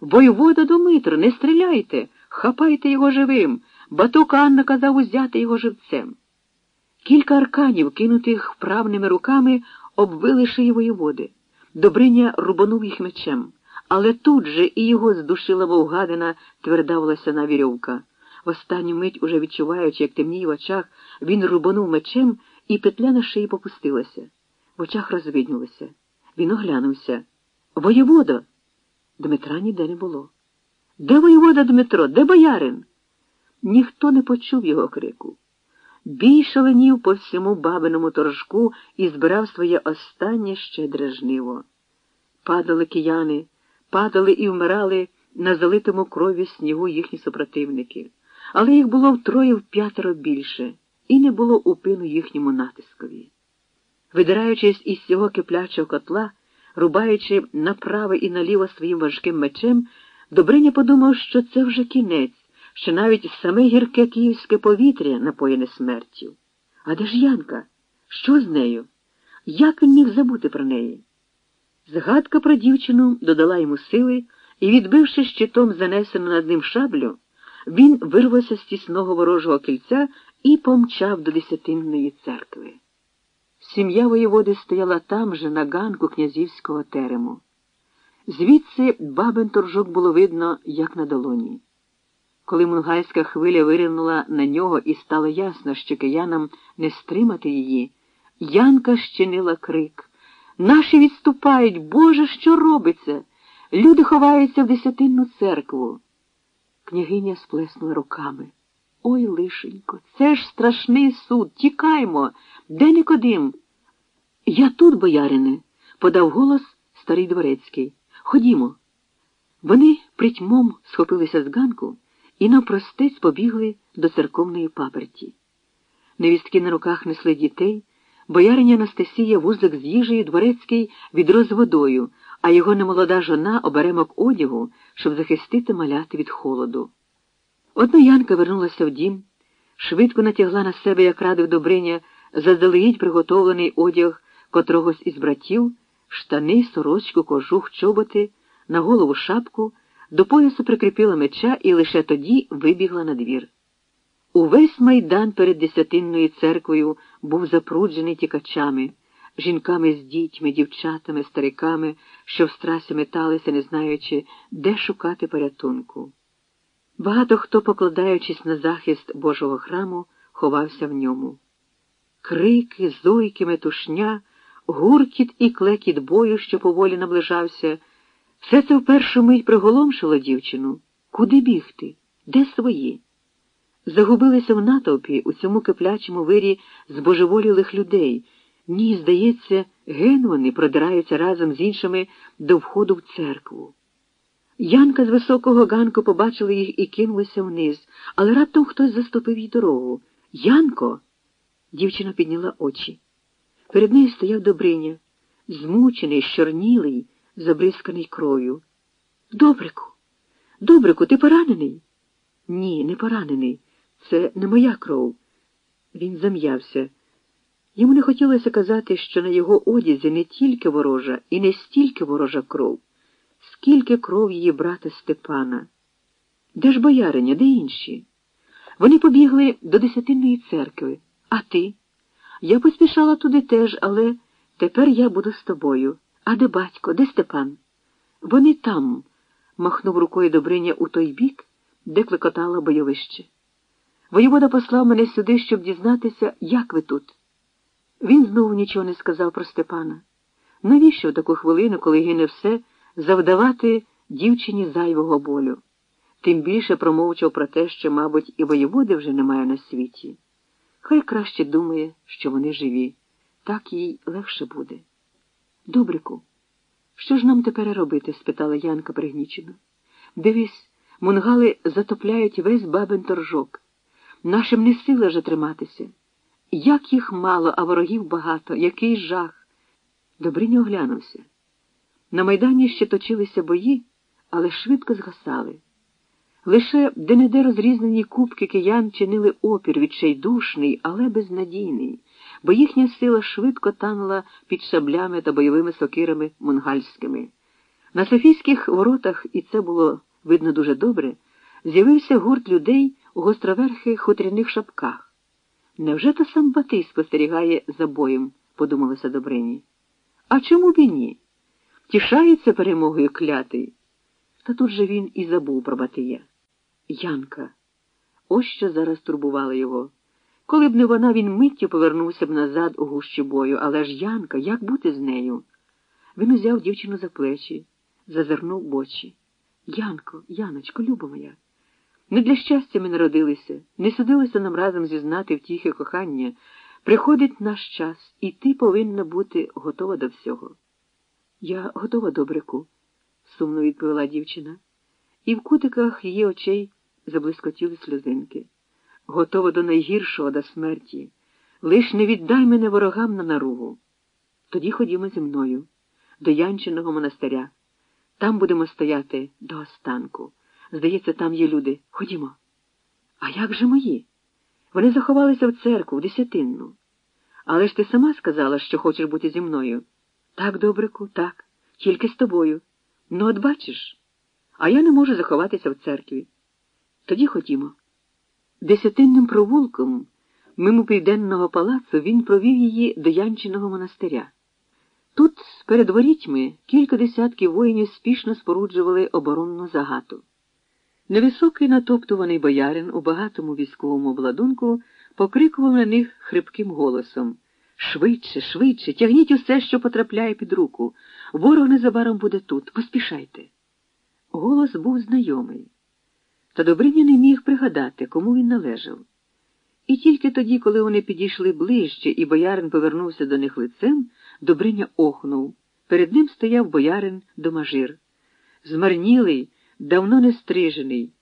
Воєвода Думитро, не стріляйте, хапайте його живим. Батук Анна казав узяти його живцем. Кілька арканів, кинутих вправними руками, обвили шиї воєводи. Добриня рубанув їх мечем, але тут же і його здушила вовгадина тверда волосяна вірьовка. В останню мить, уже відчуваючи, як темніє в очах, він рубанув мечем, і петля на шиї попустилася. В очах розвиднілося. Він оглянувся. Воєводо! Дмитра ніде не було. Де воєвода Дмитро? Де боярин? Ніхто не почув його крику. Бій шаленів по всьому бабиному торжку і збирав своє останнє щедре жниво. Падали кияни, падали і вмирали на залитому крові снігу їхні супротивники, але їх було втроє в п'ятеро більше, і не було упину їхньому натискові. Видираючись із цього киплячого котла, рубаючи направо і наліво своїм важким мечем, Добриня подумав, що це вже кінець що навіть саме гірке київське повітря напоєне смертю. А де ж Янка? Що з нею? Як він міг забути про неї? Згадка про дівчину додала йому сили, і, відбивши щитом занесену над ним шаблю, він вирвався з тісного ворожого кільця і помчав до Десятинної церкви. Сім'я воєводи стояла там же, на ганку князівського терему. Звідси бабин торжок було видно, як на долоні. Коли мунгайська хвиля виринула на нього і стало ясно, що киянам не стримати її, Янка щинила крик. Наші відступають, Боже, що робиться? Люди ховаються в десятинну церкву. Княгиня сплеснула руками. Ой, лишенько, це ж страшний суд. Тікаймо. Де Никодим? Я тут, боярине, подав голос старий дворецький. Ходімо. Вони притьмом схопилися з ганку і навпростець побігли до церковної паперті. Невістки на руках несли дітей, бояриня Анастасія вузик з їжею дворецький відро з водою, а його немолода жона оберемок одягу, щоб захистити маляти від холоду. Одна Янка вернулася в дім, швидко натягла на себе, як радив Добриня, заздалегідь приготовлений одяг котрогось із братів, штани, сорочку, кожух, чоботи, на голову шапку. До поясу прикріпила меча і лише тоді вибігла на двір. Увесь майдан перед Десятинною церквою був запруджений тікачами, жінками з дітьми, дівчатами, стариками, що в страсі металися, не знаючи, де шукати порятунку. Багато хто, покладаючись на захист Божого храму, ховався в ньому. Крики, зойки, метушня, гуркіт і клекіт бою, що поволі наближався. Все це в першу мить приголомшило дівчину. Куди бігти? Де свої? Загубилися в натовпі у цьому киплячому вирі збожеволілих людей. Ні, здається, ген вони продираються разом з іншими до входу в церкву. Янка з високого ганку побачила їх і кинулася вниз, але раптом хтось заступив їй дорогу. Янко. Дівчина підняла очі. Перед нею стояв Добриня, змучений, щорнілий забризканий кров'ю. Добрику, добрику, ти поранений? Ні, не поранений. Це не моя кров. Він зам'явся. Йому не хотілося казати, що на його одязі не тільки ворожа і не стільки ворожа кров, скільки кров її брата Степана. Де ж бояриня, де інші? Вони побігли до Десятинної церкви. А ти? Я поспішала туди теж, але тепер я буду з тобою. А де батько, де Степан? Вони там, махнув рукою Добриня у той бік, де клекотало бойовище. Воєвода послав мене сюди, щоб дізнатися, як ви тут. Він знову нічого не сказав про Степана. Навіщо в таку хвилину, коли гине все, завдавати дівчині зайвого болю? Тим більше промовчав про те, що, мабуть, і воєводи вже немає на світі. Хай краще думає, що вони живі, так їй легше буде. Добрику, що ж нам тепер робити? спитала Янка пригнічено. Дивись, мунгали затопляють весь бабин торжок. Нашим не сила вже триматися. Як їх мало, а ворогів багато, який жах. Добриня оглянувся. На майдані ще точилися бої, але швидко згасали. Лише де-не-де розрізнені кубки киян чинили опір відчайдушний, але безнадійний бо їхня сила швидко танула під шаблями та бойовими сокирами мунгальськими. На Софійських воротах, і це було видно дуже добре, з'явився гурт людей у гостроверхих хутряних шапках. Невже то сам Батий спостерігає за боєм, подумалося Добрині. А чому б і ні? Тішається перемогою клятий. Та тут же він і забув про Батия. Янка. Ось що зараз турбувало його. Коли б не вона, він миттю повернувся б назад у гущі бою, але ж Янка, як бути з нею? Він узяв дівчину за плечі, зазирнув в очі. Янко, Яночко, люба моя. Не для щастя ми народилися, не судилося нам разом зізнати втіхи кохання. Приходить наш час, і ти повинна бути готова до всього. Я готова, добрику, сумно відповіла дівчина, і в кутиках її очей заблискотіли сльозинки. Готова до найгіршого до смерті. Лиш не віддай мене ворогам на наругу. Тоді ходімо зі мною, до Янчиного монастиря. Там будемо стояти до останку. Здається, там є люди. Ходімо. А як же мої? Вони заховалися в церкву, в десятинну. Але ж ти сама сказала, що хочеш бути зі мною. Так, добрику, так, тільки з тобою. Ну, от бачиш, а я не можу заховатися в церкві. Тоді ходімо. Десятинним провулком, мимо південного палацу, він провів її до Янчиного монастиря. Тут, перед ворітьми, кілька десятків воїнів спішно споруджували оборонну загату. Невисокий натоптуваний боярин у багатому військовому обладунку покрикував на них хрипким голосом Швидше, швидше, тягніть усе, що потрапляє під руку. Ворог незабаром буде тут. Поспішайте. Голос був знайомий. Та Добриня не міг пригадати, кому він належав. І тільки тоді, коли вони підійшли ближче, і боярин повернувся до них лицем, Добриня охнув. Перед ним стояв боярин домажир. Змарнілий, давно не стрижений,